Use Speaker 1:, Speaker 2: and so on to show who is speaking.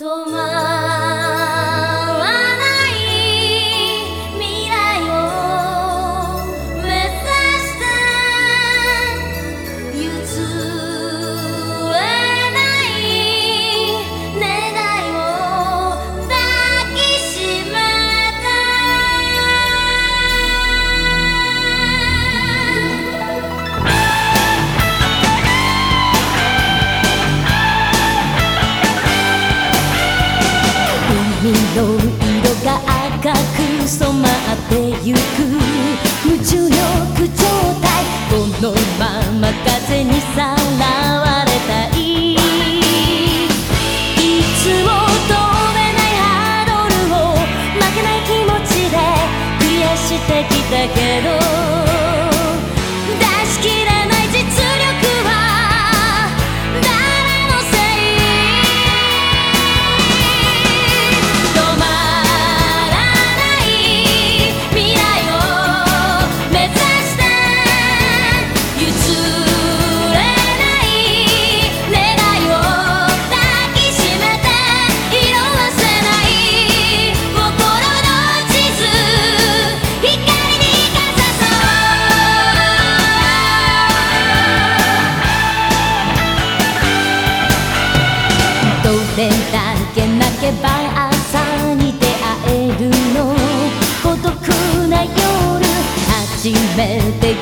Speaker 1: 止ま染まってゆく無重力状態このまま風にさらわれたい。いつも飛べないハードルを負けない気持ちでクリアしてきたけど。れだけ泣けば朝に出会えるの孤独な夜初めて